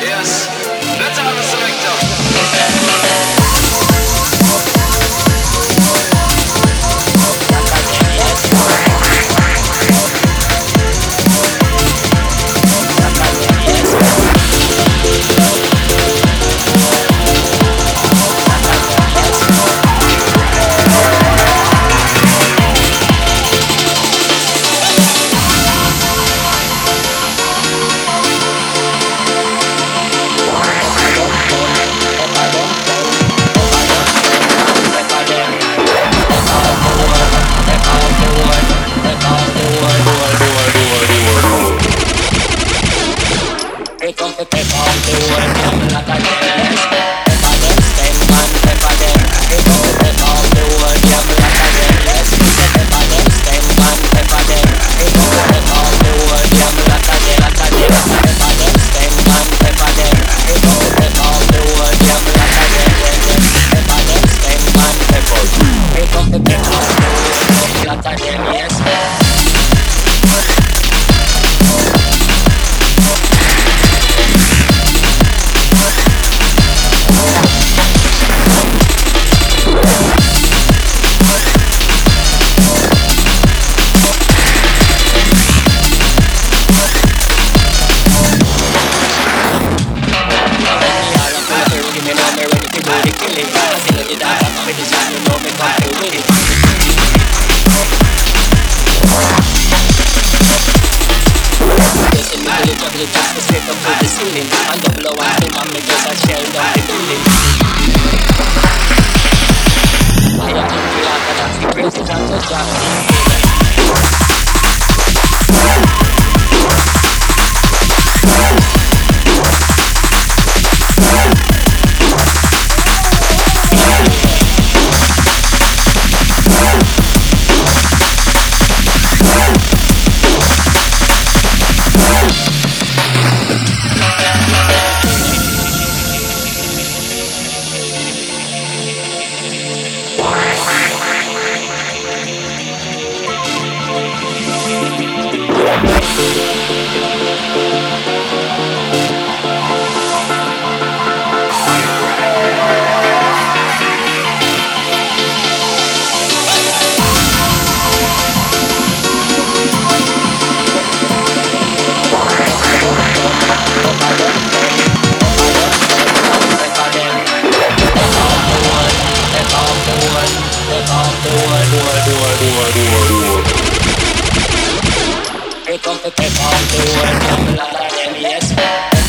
Yes, let's have a selector. te contigo es como la calle. Dr. Josh. วนเธอต้องตัวดัวดัวดัวดัวดัวเธอต้องเธอต้องตัวทำลาย MES